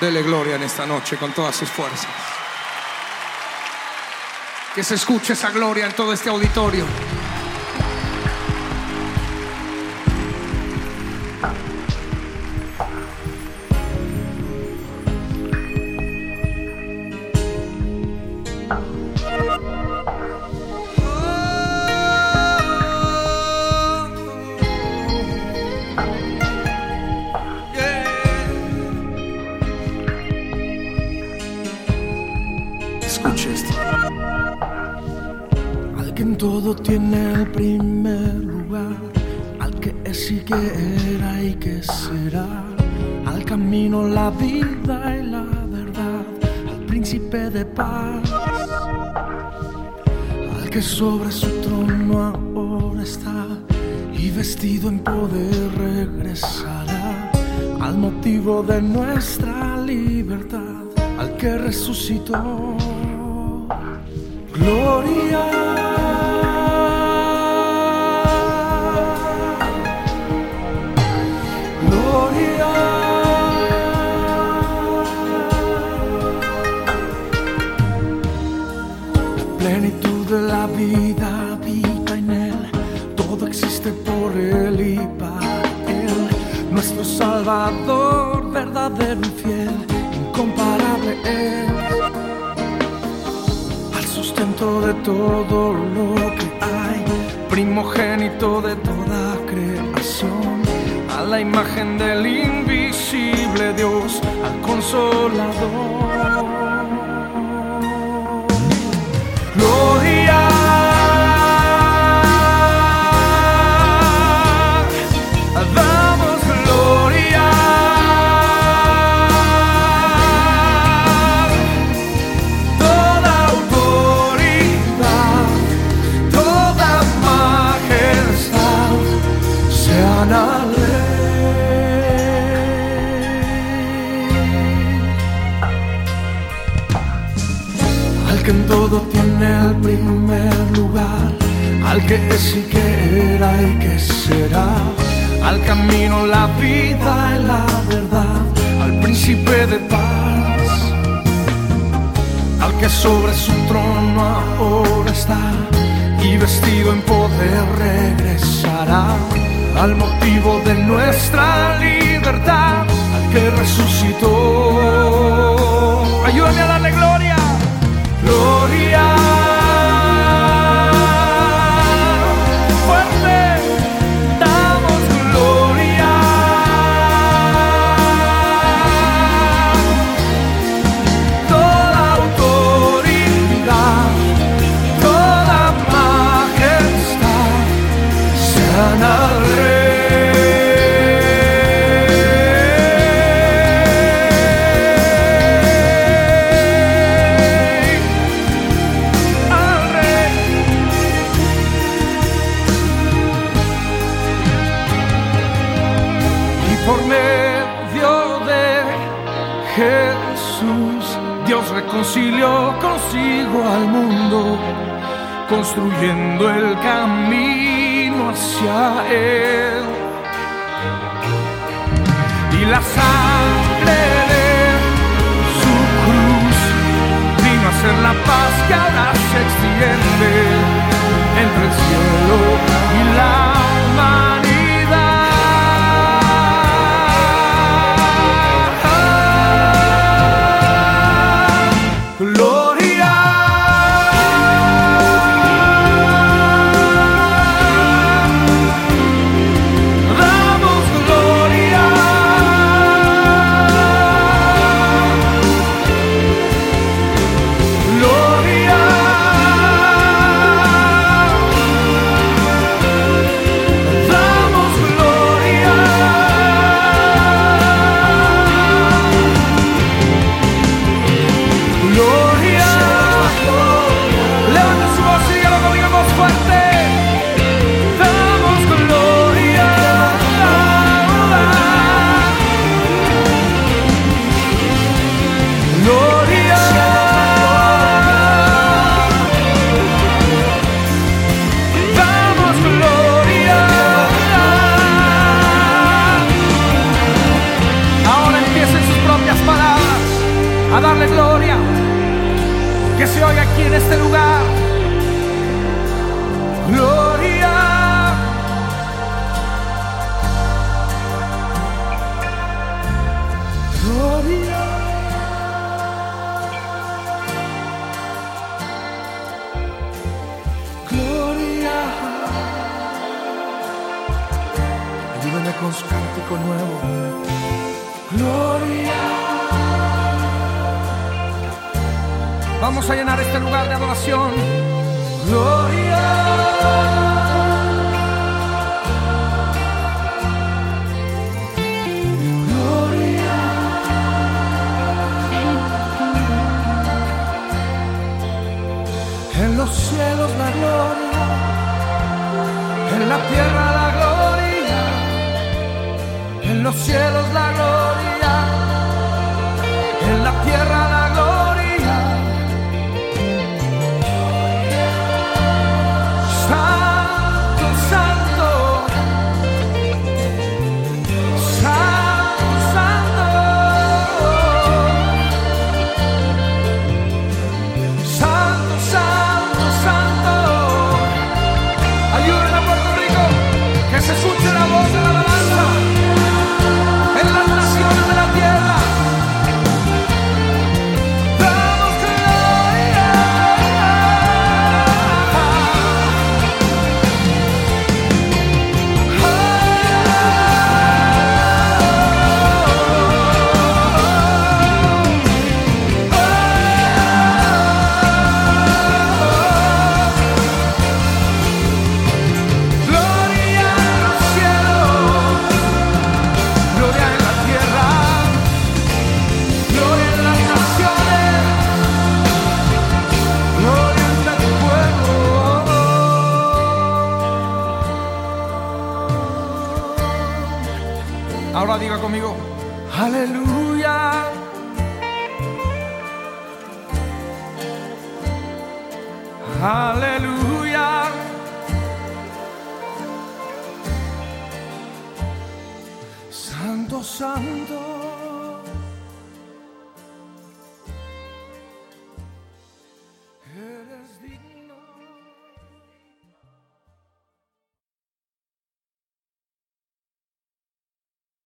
Dele gloria en esta noche con todas sus fuerzas. Que se escuche esa gloria en todo este auditorio. Escuche esto. Al que en todo tiene el primer lugar, al que es y que era y que será, al camino, la vida y la verdad, al príncipe de paz, al que sobre su trono ahora está y vestido en poder regresará, al motivo de nuestra libertad, al que resucitó. Gloria. Gloria. Plenitud de la vida habita en él. Todo existe por él y para él. Nuestro Salvador, verdadero y fiel, sustento de todo lo que hay, primogénito de toda creación, a la imagen del invisible Dios, al consolador. Al que en todo tiene el primer lugar, al que es y que era y que será, al camino, la vida y la verdad, al príncipe de paz al que sobre su trono ahora está y vestido en poder regresará al motivo de nuestra libertad, al que resucitó. Ayúdame a darle gloria, gloria. Jesús, Dios reconcilió consigo al mundo, construyendo el camino hacia Él. Y la sangre de su cruz vino a ser la paz que ahora se extiende Oiga aquí en este lugar. Gloria. Gloria. Gloria. Ayúdame con su cántico nuevo. Gloria. Vamos a llenar este lugar de adoración. Gloria. Gloria. En los cielos la gloria, en la tierra la gloria, en los cielos la gloria, aleluya. Aleluya. Santo, santo.